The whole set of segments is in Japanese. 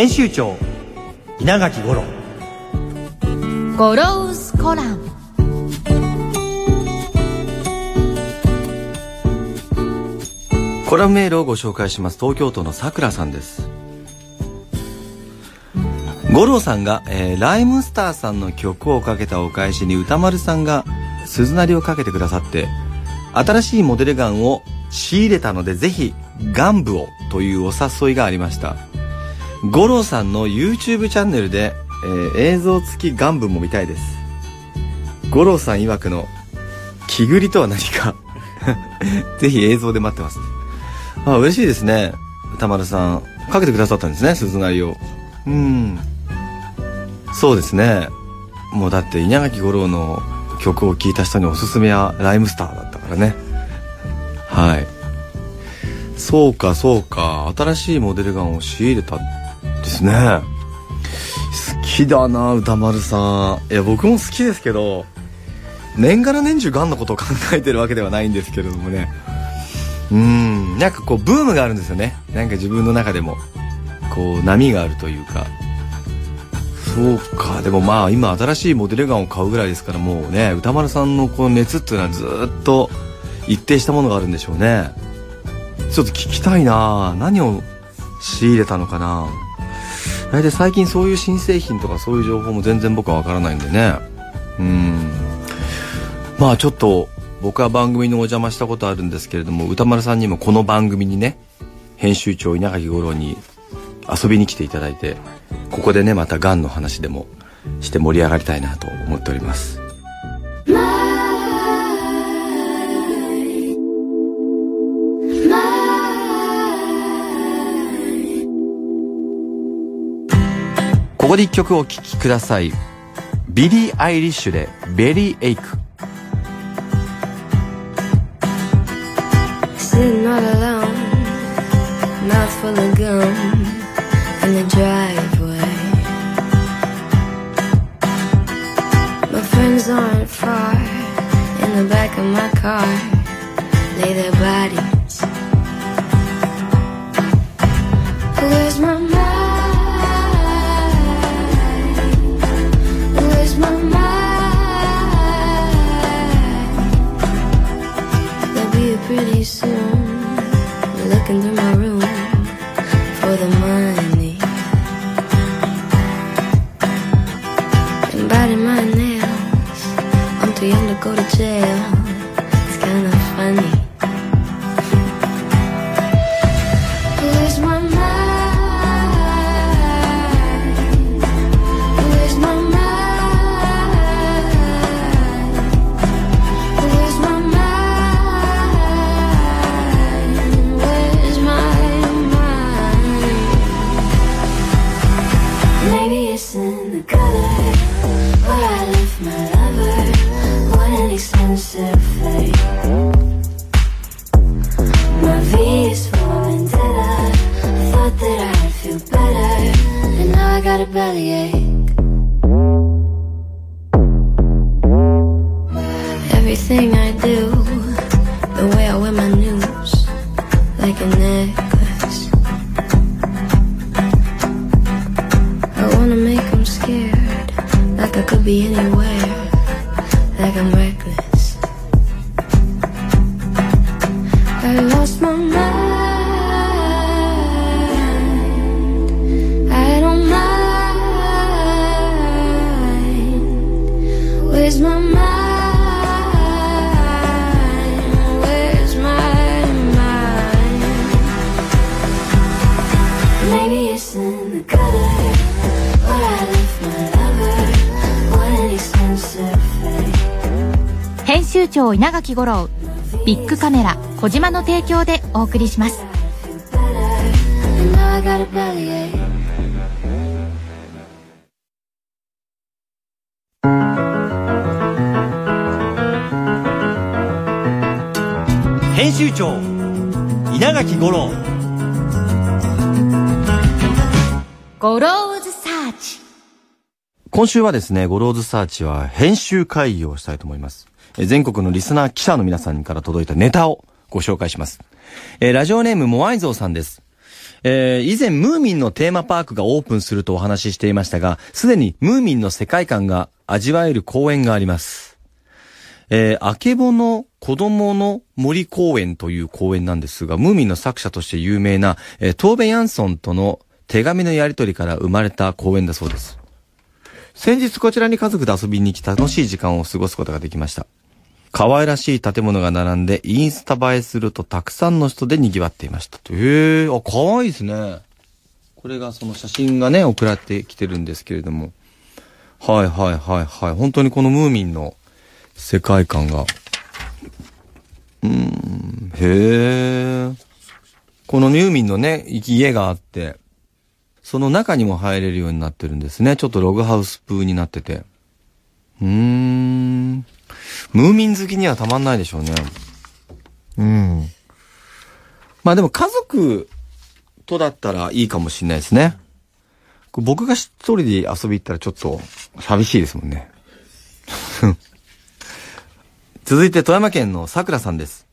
編集長稲垣五郎。ゴロウスコラム。コラムメールをご紹介します。東京都のさくらさんです。五郎さんが、えー、ライムスターさんの曲をかけたお返しに歌丸さんが鈴なりをかけてくださって新しいモデルガンを仕入れたのでぜひガン部をというお誘いがありました五郎さんの YouTube チャンネルで、えー、映像付きガン部も見たいです。五郎さん曰くの気繰りとは何か。ぜひ映像で待ってます。あ嬉しいですね。歌丸さん。かけてくださったんですね鈴なりを。うん。そうですね。もうだって稲垣吾郎の曲を聴いた人におすすめはライムスターだったからね。はい。そうかそうか。新しいモデルガンを仕入れたですね。好きだな歌丸さん。いや僕も好きですけど年がら年中ガンのことを考えてるわけではないんですけれどもね。うん。なんかこうブームがあるんですよね。なんか自分の中でも。こう波があるというか。そうか。でもまあ今新しいモデルガンを買うぐらいですからもうね歌丸さんのこの熱っていうのはずっと一定したものがあるんでしょうね。ちょっと聞きたいな。何を仕入れたのかな。大体最近そういう新製品とかそういう情報も全然僕はわからないんでね。うん。まあちょっと僕は番組にお邪魔したことあるんですけれども歌丸さんにもこの番組にね編集長稲垣吾郎に遊びに来ていただいてここでねまたがんの話でもして盛り上がりたいなと思っております。ここで一曲お聴きくださいビリー・アイリッシュで「ベリー・エイク」Sitting all alone, mouth full of gum in the driveway. My friends aren't far in the back of my car, lay their bodies. Be anywhere, 稲垣吾郎ビッグカメラ小島の提供でお送りします.編集長稲垣吾郎ゴローズサーチ今週はですね、ゴローズサーチは編集会議をしたいと思います。全国のリスナー記者の皆さんから届いたネタをご紹介します。えーラジオネームモアイゾウさんです。えー以前ムーミンのテーマパークがオープンするとお話ししていましたが、すでにムーミンの世界観が味わえる公園があります。えー、あけぼの子供の森公園という公園なんですが、ムーミンの作者として有名な、えートーベ・ヤンソンとの手紙のやり取りから生まれた公園だそうです。先日こちらに家族で遊びに来て楽しい時間を過ごすことができました。可愛らしい建物が並んでインスタ映えするとたくさんの人で賑わっていました。へえ、あ、可愛いですね。これがその写真がね、送られてきてるんですけれども。はいはいはいはい。本当にこのムーミンの世界観が。うーん、へえ。このムーミンのね、家があって、その中にも入れるようになってるんですね。ちょっとログハウス風になってて。うーん。ムーミン好きにはたまんないでしょうね。うん。まあでも家族とだったらいいかもしれないですね。僕が一人で遊び行ったらちょっと寂しいですもんね。続いて富山県の桜さんです。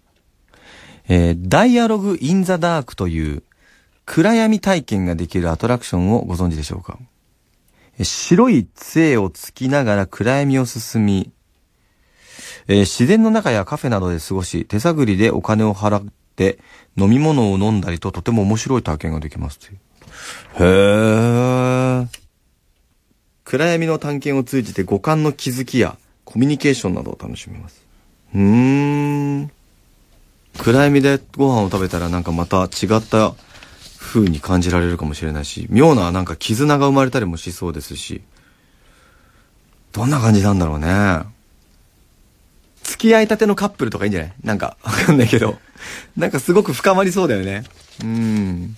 えー、ダイアログ・イン・ザ・ダークという暗闇体験ができるアトラクションをご存知でしょうか？白い杖をつきながら暗闇を進み、えー自然の中やカフェなどで過ごし、手探りでお金を払って飲み物を飲んだりととても面白い体験ができますという。へー。暗闇の探検を通じて五感の気づきやコミュニケーションなどを楽しめます。うーん。暗闇でご飯を食べたらなんかまた違った風に感じられるかもしれないし、妙ななんか絆が生まれたりもしそうですし、どんな感じなんだろうね。付き合いたてのカップルとかいいんじゃない？なんか、わかんないけど。なんかすごく深まりそうだよね。うん。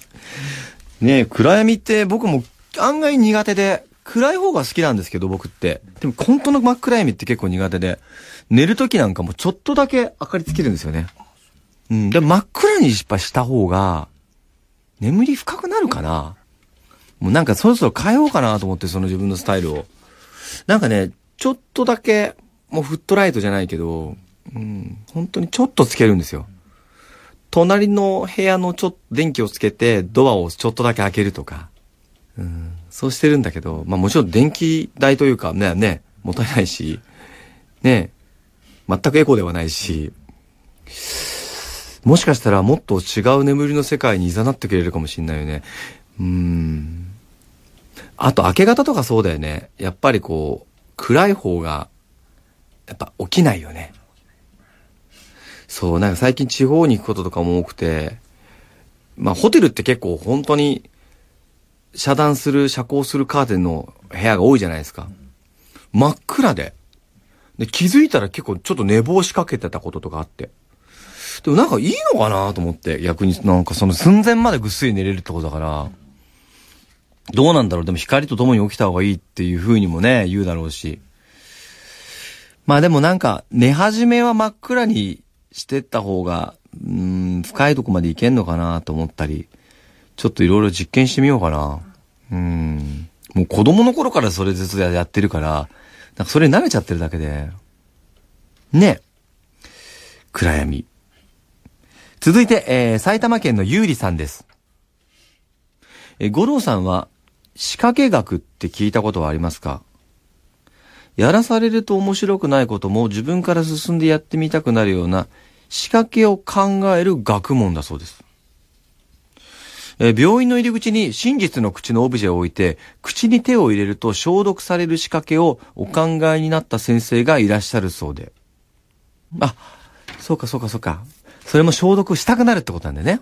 ねえ、暗闇って僕も案外苦手で、暗い方が好きなんですけど、僕って。でも本当の真っ暗闇って結構苦手で、寝る時なんかもちょっとだけ明かりつけるんですよね。うん。でも真っ暗に失敗した方が、眠り深くなるかなもうなんかそろそろ変えようかなと思って、その自分のスタイルを。なんかね、ちょっとだけ、もうフットライトじゃないけど、うん、本当にちょっとつけるんですよ。隣の部屋のちょっと電気をつけて、ドアをちょっとだけ開けるとか。うん、そうしてるんだけど、まあもちろん電気代というかね、ね、もったいないし、ね、全くエコではないし、もしかしたらもっと違う眠りの世界に誘ってくれるかもしんないよね。うん。あと明け方とかそうだよね。やっぱりこう、暗い方が、やっぱ起きないよね。そう、なんか最近地方に行くこととかも多くて、まあホテルって結構本当に遮断する、遮光するカーテンの部屋が多いじゃないですか。真っ暗で。で、気づいたら結構ちょっと寝坊しかけてたこととかあって。でもなんかいいのかなと思って、逆になんかその寸前までぐっすり寝れるってことだから、どうなんだろうでも光と共に起きた方がいいっていう風にもね、言うだろうし。まあでもなんか、寝始めは真っ暗にしてった方が、うん、深いとこまでいけんのかなと思ったり、ちょっといろいろ実験してみようかな。うん。もう子供の頃からそれずつやってるから、なんかそれ慣れちゃってるだけで。ね。暗闇。続いて、えー、埼玉県のゆうりさんです。えー、五郎さんは、仕掛け学って聞いたことはありますか？やらされると面白くないことも自分から進んでやってみたくなるような仕掛けを考える学問だそうです。え病院の入り口に真実の口のオブジェを置いて、口に手を入れると消毒される仕掛けをお考えになった先生がいらっしゃるそうで。あ、そうかそうかそうか。それも消毒したくなるってことなんだよね。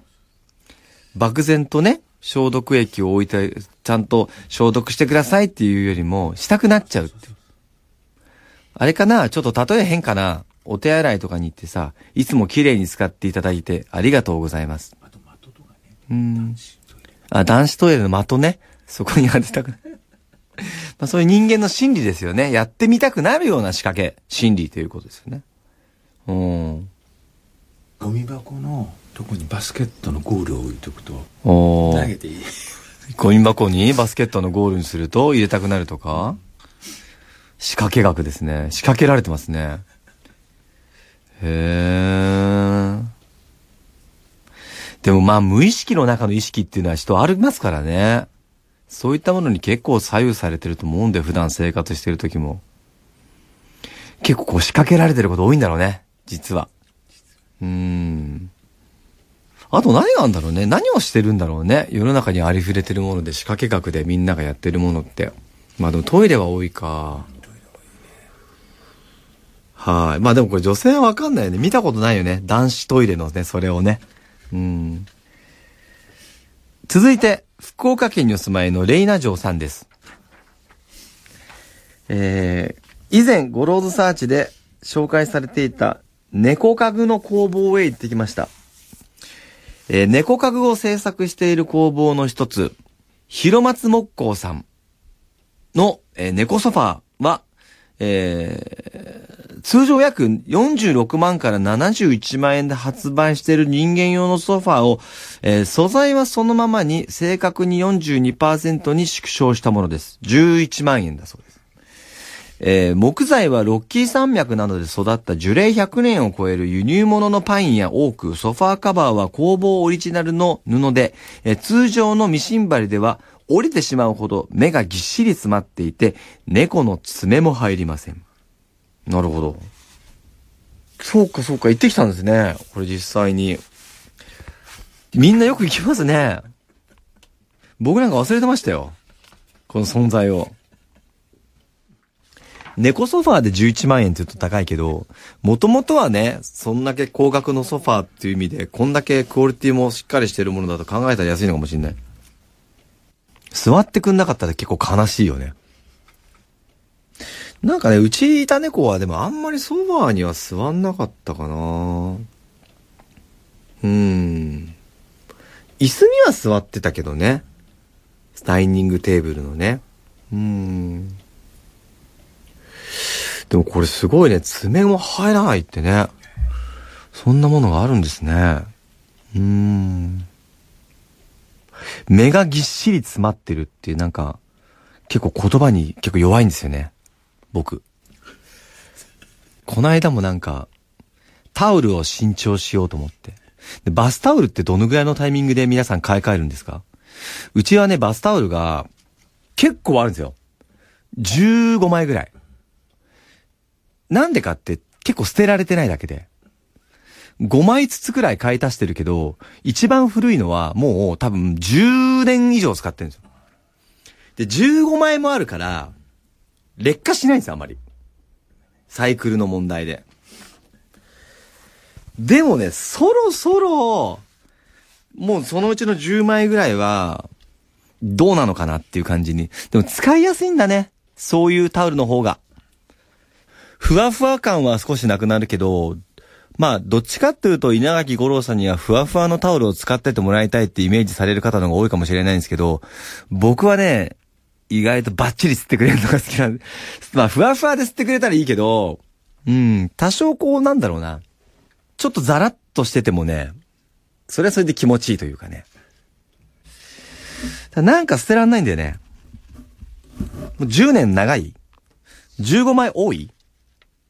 漠然とね、消毒液を置いて、ちゃんと消毒してくださいっていうよりも、したくなっちゃうっていう。あれかな？ちょっと例え変かな？お手洗いとかに行ってさ、いつも綺麗に使っていただいてありがとうございます。あと的とかね。うん。あ、男子トイレの的ね？そこに当てたくない。まあそういう人間の心理ですよね。やってみたくなるような仕掛け、心理ということですよね。うん。ゴミ箱のとこにバスケットのゴールを置いとくと、投げていい？ゴミ箱にバスケットのゴールにすると入れたくなるとか？仕掛け学ですね。仕掛けられてますね。へー。でもまあ無意識の中の意識っていうのは人ありますからね。そういったものに結構左右されてると思うんで、普段生活してる時も。結構こう仕掛けられてること多いんだろうね。実は。うーん。あと何があるんだろうね。何をしてるんだろうね。世の中にありふれてるもので仕掛け学でみんながやってるものって。まあでもトイレは多いか。はい。まあでもこれ女性はわかんないよね。見たことないよね。男子トイレのね、それをね。うん。続いて、福岡県にお住まいのレイナ城さんです。えー、以前、ゴローズサーチで紹介されていた猫家具の工房へ行ってきました。えー猫家具を制作している工房の一つ、広松木工さんの、えー猫ソファーは、えー通常約46万から71万円で発売している人間用のソファーを、えー素材はそのままに正確に42%に縮小したものです。11万円だそうです。えー木材はロッキー山脈などで育った樹齢100年を超える輸入物のパインやオーク、ソファーカバーは工房オリジナルの布で、えー通常のミシン針では折れてしまうほど目がぎっしり詰まっていて、猫の爪も入りません。なるほど。そうかそうか、行ってきたんですね。これ実際に。みんなよく行きますね。僕なんか忘れてましたよ。この存在を。猫ソファーで11万円って言うと高いけど、もともとはね、そんだけ高額のソファーっていう意味で、こんだけクオリティもしっかりしてるものだと考えたら安いのかもしれない。座ってくんなかったら結構悲しいよね。なんかね、うちいた猫はでもあんまりソファーには座んなかったかなうん。椅子には座ってたけどね。ダイニングテーブルのね。うん。でもこれすごいね、爪も入らないってね。そんなものがあるんですね。うーん。目がぎっしり詰まってるっていうなんか、結構言葉に結構弱いんですよね。僕。この間もなんか、タオルを新調しようと思って。でバスタオルってどのぐらいのタイミングで皆さん買い替えるんですか？うちはね、バスタオルが結構あるんですよ。15枚ぐらい。なんでかって結構捨てられてないだけで。5枚ずつくらい買い足してるけど、一番古いのはもう多分10年以上使ってるんですよ。で、15枚もあるから、劣化しないんですよ、あまり。サイクルの問題で。でもね、そろそろ、もうそのうちの10枚ぐらいは、どうなのかなっていう感じに。でも使いやすいんだね。そういうタオルの方が。ふわふわ感は少しなくなるけど、まあ、どっちかっていうと、稲垣吾郎さんにはふわふわのタオルを使っててもらいたいってイメージされる方の方が多いかもしれないんですけど、僕はね、意外とバッチリ吸ってくれるのが好きなんで、まあ、ふわふわで吸ってくれたらいいけど、うん、多少こう、なんだろうな。ちょっとザラッとしててもね、それはそれで気持ちいいというかね。ただなんか捨てらんないんだよね。もう10年長い ?15 枚多い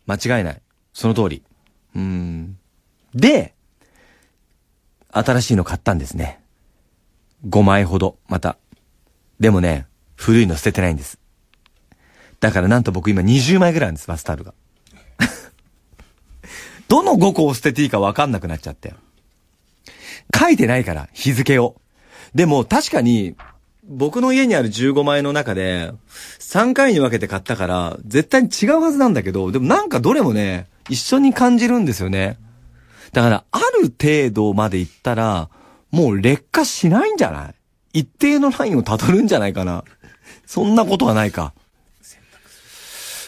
間違いない。その通り。うん。で、新しいの買ったんですね。5枚ほど、また。でもね、古いの捨ててないんです。だからなんと僕今20枚ぐらいあるんです、バスタオルが。どの5個を捨てていいかわかんなくなっちゃって。書いてないから、日付を。でも確かに、僕の家にある15枚の中で、3回に分けて買ったから、絶対に違うはずなんだけど、でもなんかどれもね、一緒に感じるんですよね。だから、ある程度までいったら、もう劣化しないんじゃない？一定のラインを辿るんじゃないかな。そんなことはないか。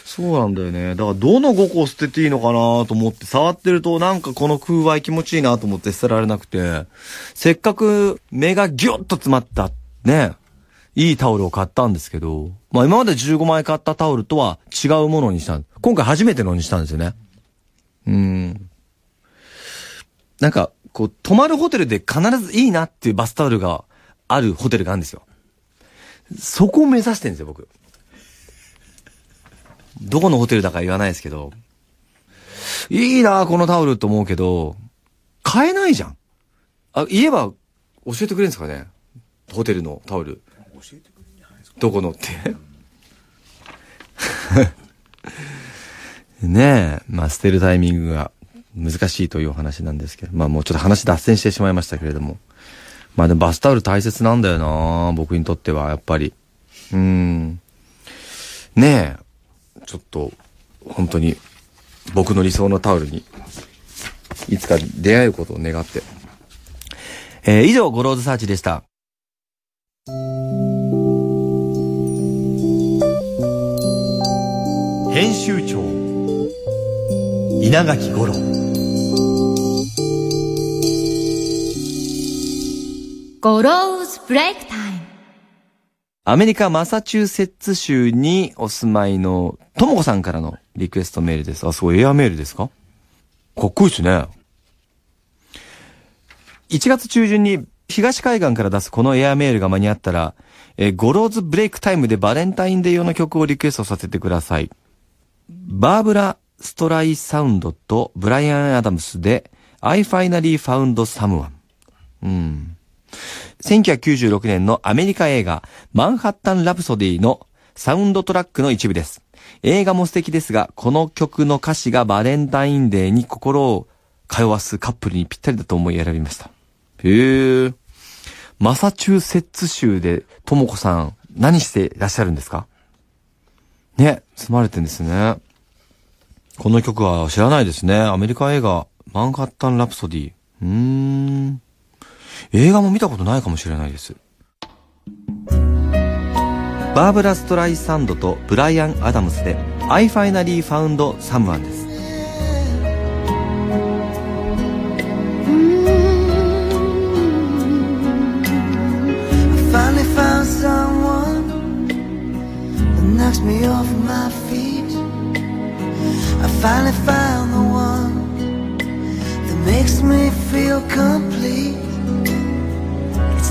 そうなんだよね。だからどの5個捨てていいのかなと思って触ってるとなんかこの風合気持ちいいなと思って捨てられなくて、せっかく目がギュッと詰まったね、いいタオルを買ったんですけど、まあ今まで15枚買ったタオルとは違うものにした今回初めてのにしたんですよね。うん。なんか、こう、泊まるホテルで必ずいいなっていうバスタオルがあるホテルがあるんですよ。そこを目指してるんですよ、僕。どこのホテルだか言わないですけど、いいなこのタオルと思うけど、買えないじゃん。あ、言えば教えてくれるんですかねホテルのタオル。教えてくれるんじゃないですかどこのって。ねえ、まあ捨てるタイミングが難しいというお話なんですけど、まあもうちょっと話脱線してしまいましたけれども。まあでもバスタオル大切なんだよな僕にとっては、やっぱり。うん。ねえ、ちょっと、本当に、僕の理想のタオルに、いつか出会えることを願って。えー以上、ゴローズサーチでした。編集長稲垣五郎 Goro's Break Timeアメリカ・マサチューセッツ州にお住まいのともこさんからのリクエストメールです。あ、すごいエアメールですか？かっこいいですね。1月中旬に東海岸から出すこのエアメールが間に合ったら、えー Goro's Break Time でバレンタインデー用の曲をリクエストさせてください。バーブラ・ストライサンドとブライアン・アダムスで I finally found someone。うん。1996年のアメリカ映画マンハッタン・ラプソディのサウンドトラックの一部です。映画も素敵ですが、この曲の歌詞がバレンタインデーに心を通わすカップルにぴったりだと思い選びました。へえ。マサチューセッツ州でともこさん何していらっしゃるんですか？ね、住まれてんですね。この曲は知らないですね。アメリカ映画マンハッタン・ラプソディ。うーん。映画も見たことないかもしれないです。バーブラ・ストライサンドとブライアン・アダムスで I finally found someone です。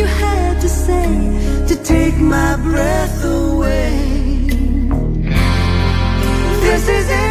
You had to say to take my breath away. This is it.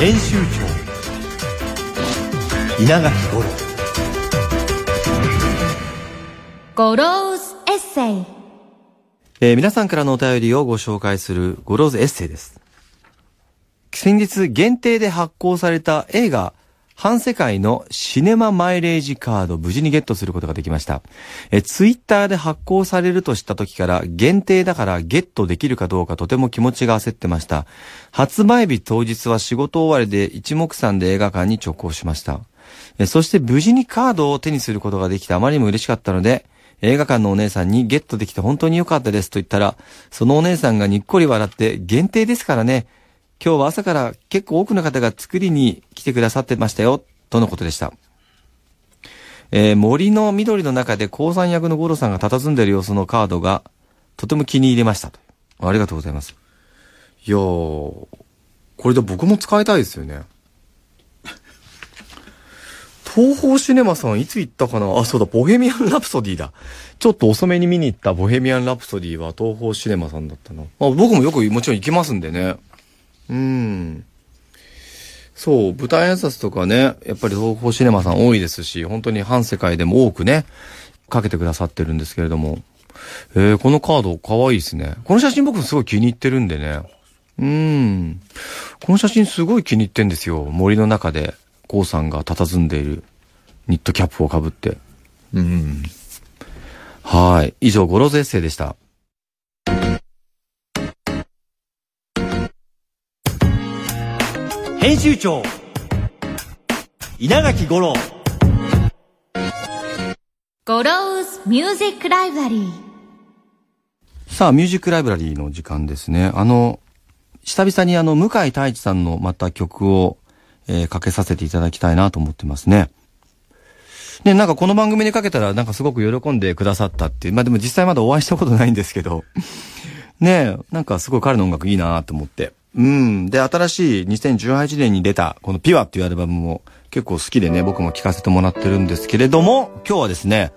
編集長。稲垣五郎。 Goro's エッセイ。えー皆さんからのお便りをご紹介する Goro's エッセイです。先日限定で発行された映画、半世界のシネママイレージカード無事にゲットすることができました。え、ツイッターで発行されるとした時から限定だからゲットできるかどうかとても気持ちが焦ってました。発売日当日は仕事終わりで一目散で映画館に直行しました。えそして無事にカードを手にすることができてあまりにも嬉しかったので、映画館のお姉さんにゲットできて本当に良かったですと言ったら、そのお姉さんがにっこり笑って限定ですからね、今日は朝から結構多くの方が作りに来てくださってましたよ、とのことでした。えー森の緑の中で鉱山役のゴロさんが佇んでいる様子のカードがとても気に入りましたと。ありがとうございます。いやー、これで僕も使いたいですよね。東宝シネマさんいつ行ったかな？あ、そうだ、ボヘミアン・ラプソディだ。ちょっと遅めに見に行ったボヘミアン・ラプソディは東宝シネマさんだったな。あ僕もよくもちろん行きますんでね。うん。そう、舞台挨拶とかね、やっぱり東宝シネマさん多いですし、本当に反世界でも多くね、かけてくださってるんですけれども。えー、このカード可愛いですね。この写真僕すごい気に入ってるんでね。うん。この写真すごい気に入ってんですよ。森の中で、コウさんが佇んでいるニットキャップをかぶって。うん。はい。以上、ゴローズエッセイでした。編集長稲垣吾郎ゴローズミュージックライブラリーさあ、ミュージックライブラリーの時間ですね。あの、久々にあの、向井太一さんのまた曲を、えーかけさせていただきたいなと思ってますね。ね、なんかこの番組にかけたらなんかすごく喜んでくださったっていう。まあでも実際まだお会いしたことないんですけど。ねなんかすごい彼の音楽いいなと思って。うん。で、新しい2018年に出たこの PUREっていうアルバムも結構好きでね、僕も聴かせてもらってるんですけれども、今日はですね、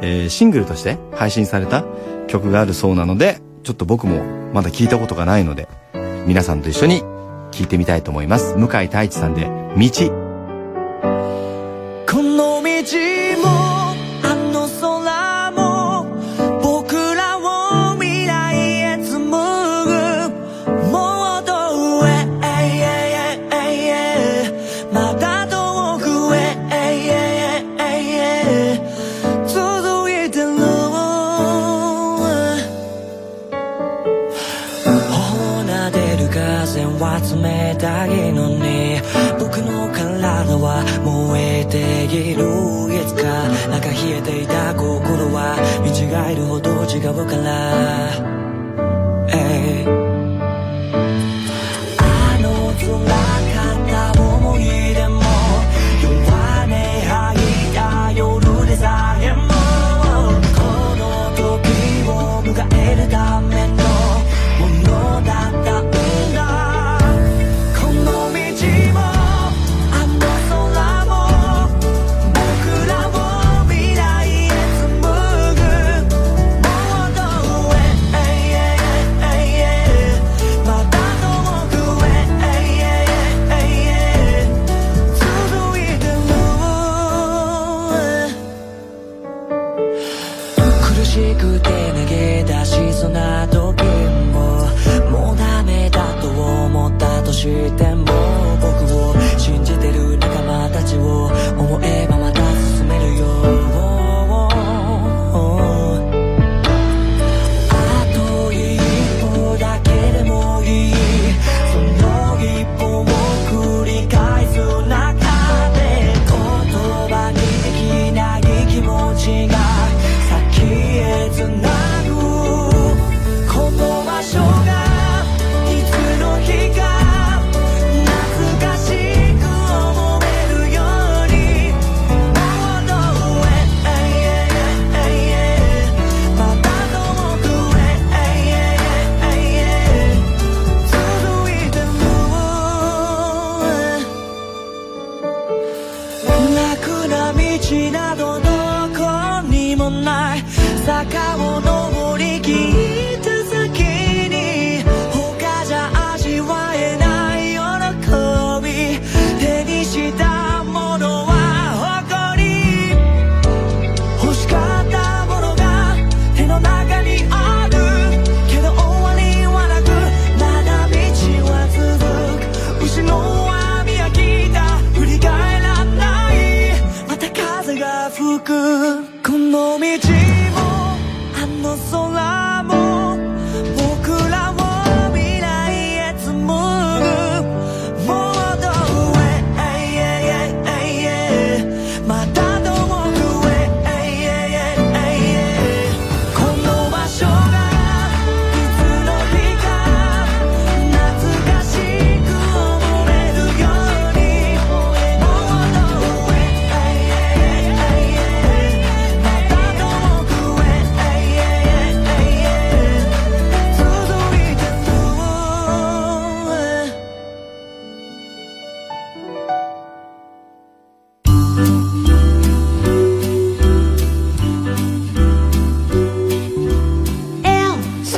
えーシングルとして配信された曲があるそうなので、ちょっと僕もまだ聞いたことがないので、皆さんと一緒に聞いてみたいと思います。向井太一さんで、道。この道もほ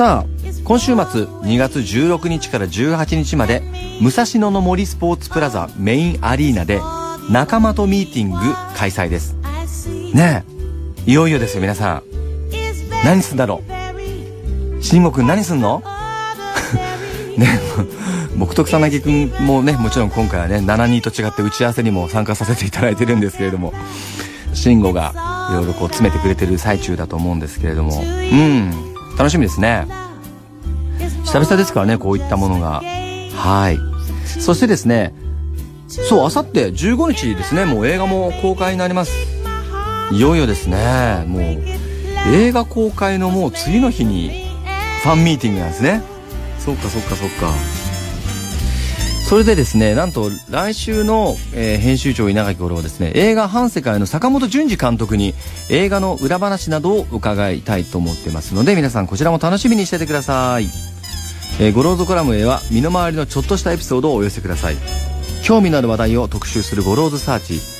さあ今週末2月16日から18日まで武蔵野の森スポーツプラザメインアリーナで仲間とミーティング開催です。ねえいよいよですよ皆さん。何すんだろう？慎吾くん何すんの？ね僕と草薙くんもねもちろん今回はね7人と違って打ち合わせにも参加させていただいてるんですけれども慎吾がいろいろこう詰めてくれてる最中だと思うんですけれども。うん。楽しみですね。久々ですからねこういったものが。はい。そしてですねそうあさって15日ですねもう映画も公開になります。いよいよですねもう映画公開のもう次の日にファンミーティングなんですね。そっかそっかそっか。それでですねなんと来週の、えー編集長稲垣吾郎はですね映画「反世界」の坂本淳二監督に映画の裏話などを伺いたいと思ってますので皆さんこちらも楽しみにしててください、えー、ゴローズコラムへは身の回りのちょっとしたエピソードをお寄せください。興味のある話題を特集するゴローズサーチ。